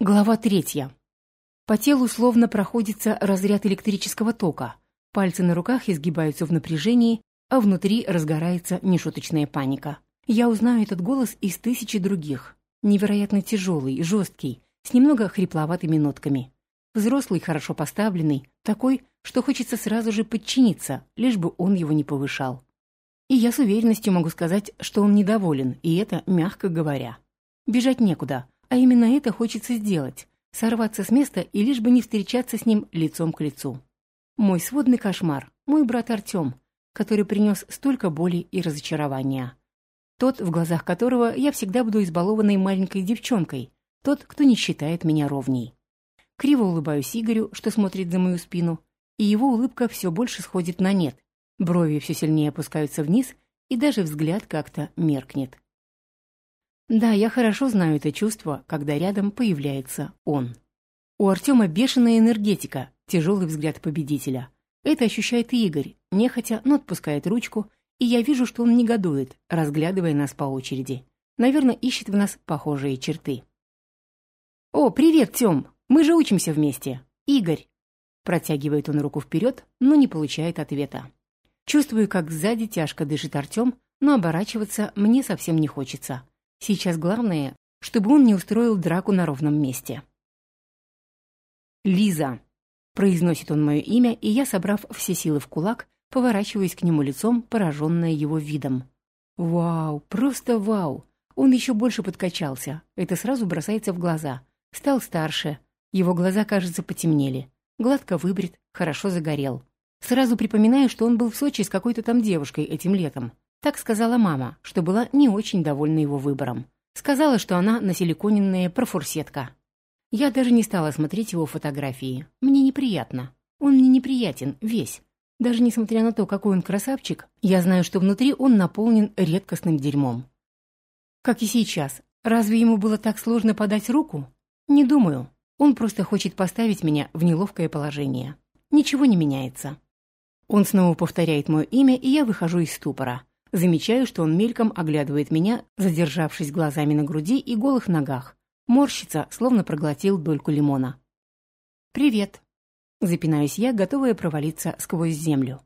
Глава третья. По телу словно проходится разряд электрического тока. Пальцы на руках изгибаются в напряжении, а внутри разгорается нешуточная паника. Я узнаю этот голос из тысячи других. Невероятно тяжелый, жесткий, с немного хрипловатыми нотками. Взрослый, хорошо поставленный, такой, что хочется сразу же подчиниться, лишь бы он его не повышал. И я с уверенностью могу сказать, что он недоволен, и это мягко говоря. Бежать некуда — а именно это хочется сделать — сорваться с места и лишь бы не встречаться с ним лицом к лицу. Мой сводный кошмар, мой брат Артем, который принес столько боли и разочарования. Тот, в глазах которого я всегда буду избалованной маленькой девчонкой, тот, кто не считает меня ровней. Криво улыбаюсь Игорю, что смотрит за мою спину, и его улыбка все больше сходит на нет, брови все сильнее опускаются вниз, и даже взгляд как-то меркнет. Да, я хорошо знаю это чувство, когда рядом появляется он. У Артема бешеная энергетика, тяжелый взгляд победителя. Это ощущает и Игорь, нехотя, но отпускает ручку, и я вижу, что он негодует, разглядывая нас по очереди. Наверное, ищет в нас похожие черты. «О, привет, Тём! Мы же учимся вместе! Игорь!» Протягивает он руку вперед, но не получает ответа. Чувствую, как сзади тяжко дышит Артем, но оборачиваться мне совсем не хочется. Сейчас главное, чтобы он не устроил драку на ровном месте. «Лиза!» — произносит он мое имя, и я, собрав все силы в кулак, поворачиваюсь к нему лицом, пораженная его видом. «Вау! Просто вау!» Он еще больше подкачался. Это сразу бросается в глаза. Стал старше. Его глаза, кажется, потемнели. Гладко выбрит, хорошо загорел. Сразу припоминаю, что он был в Сочи с какой-то там девушкой этим летом. Так сказала мама, что была не очень довольна его выбором. Сказала, что она насиликоненная профурсетка. Я даже не стала смотреть его фотографии. Мне неприятно. Он мне неприятен, весь. Даже несмотря на то, какой он красавчик, я знаю, что внутри он наполнен редкостным дерьмом. Как и сейчас. Разве ему было так сложно подать руку? Не думаю. Он просто хочет поставить меня в неловкое положение. Ничего не меняется. Он снова повторяет мое имя, и я выхожу из ступора. Замечаю, что он мельком оглядывает меня, задержавшись глазами на груди и голых ногах. Морщится, словно проглотил дольку лимона. «Привет!» Запинаюсь я, готовая провалиться сквозь землю.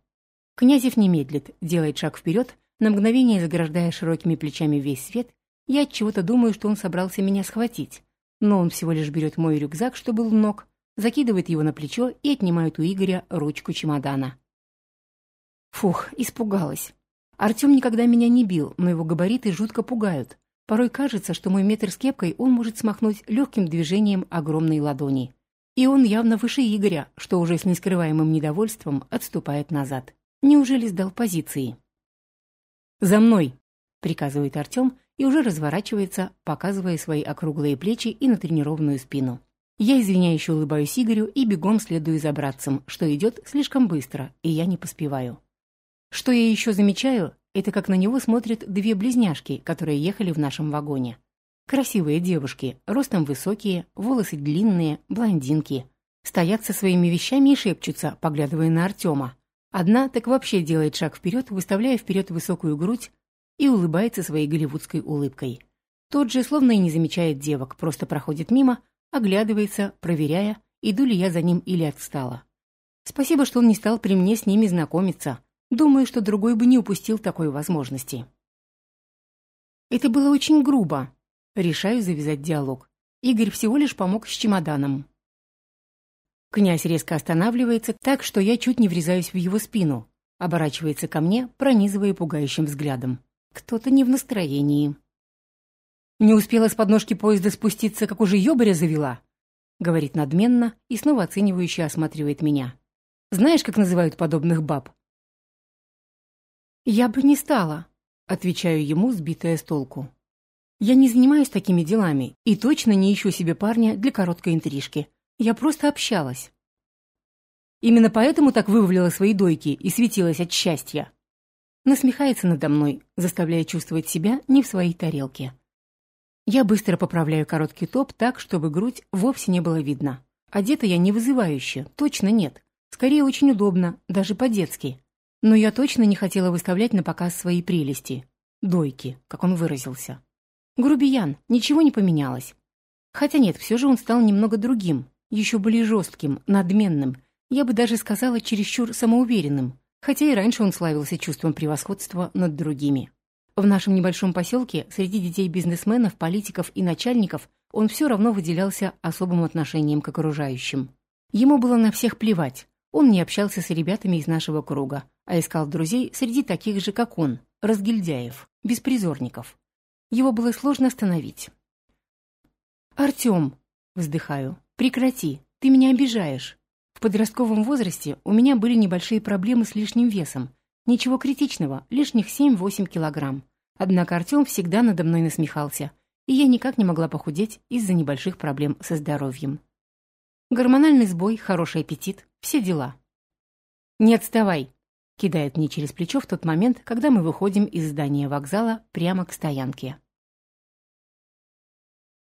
Князев не медлит, делает шаг вперед, на мгновение заграждая широкими плечами весь свет. Я от чего-то думаю, что он собрался меня схватить. Но он всего лишь берет мой рюкзак, что был в ног, закидывает его на плечо и отнимает у Игоря ручку чемодана. Фух, испугалась. Артем никогда меня не бил, но его габариты жутко пугают. Порой кажется, что мой метр с кепкой он может смахнуть легким движением огромной ладони. И он явно выше Игоря, что уже с нескрываемым недовольством отступает назад. Неужели сдал позиции? «За мной!» — приказывает Артем и уже разворачивается, показывая свои округлые плечи и натренированную спину. Я извиняюще улыбаюсь Игорю и бегом следую за братцем, что идет слишком быстро, и я не поспеваю. Что я еще замечаю, это как на него смотрят две близняшки, которые ехали в нашем вагоне. Красивые девушки, ростом высокие, волосы длинные, блондинки. Стоят со своими вещами и шепчутся, поглядывая на Артема. Одна так вообще делает шаг вперед, выставляя вперед высокую грудь и улыбается своей голливудской улыбкой. Тот же, словно и не замечает девок, просто проходит мимо, оглядывается, проверяя, иду ли я за ним или отстала. Спасибо, что он не стал при мне с ними знакомиться, Думаю, что другой бы не упустил такой возможности. Это было очень грубо. Решаю завязать диалог. Игорь всего лишь помог с чемоданом. Князь резко останавливается так, что я чуть не врезаюсь в его спину. Оборачивается ко мне, пронизывая пугающим взглядом. Кто-то не в настроении. «Не успела с подножки поезда спуститься, как уже ёбаря завела», — говорит надменно и снова оценивающе осматривает меня. «Знаешь, как называют подобных баб? «Я бы не стала», — отвечаю ему, сбитая с толку. «Я не занимаюсь такими делами и точно не ищу себе парня для короткой интрижки. Я просто общалась». Именно поэтому так вывалила свои дойки и светилась от счастья. Насмехается надо мной, заставляя чувствовать себя не в своей тарелке. Я быстро поправляю короткий топ так, чтобы грудь вовсе не было видно. Одета я не вызывающе, точно нет. Скорее, очень удобно, даже по-детски. Но я точно не хотела выставлять на показ свои прелести. Дойки, как он выразился. Грубиян, ничего не поменялось. Хотя нет, все же он стал немного другим, еще более жестким, надменным, я бы даже сказала, чересчур самоуверенным, хотя и раньше он славился чувством превосходства над другими. В нашем небольшом поселке среди детей бизнесменов, политиков и начальников он все равно выделялся особым отношением к окружающим. Ему было на всех плевать. Он не общался с ребятами из нашего круга, а искал друзей среди таких же, как он, разгильдяев, беспризорников. Его было сложно остановить. «Артем!» — вздыхаю. «Прекрати, ты меня обижаешь. В подростковом возрасте у меня были небольшие проблемы с лишним весом. Ничего критичного, лишних 7-8 килограмм. Однако Артем всегда надо мной насмехался, и я никак не могла похудеть из-за небольших проблем со здоровьем. Гормональный сбой, хороший аппетит, все дела. «Не отставай!» — кидает мне через плечо в тот момент, когда мы выходим из здания вокзала прямо к стоянке.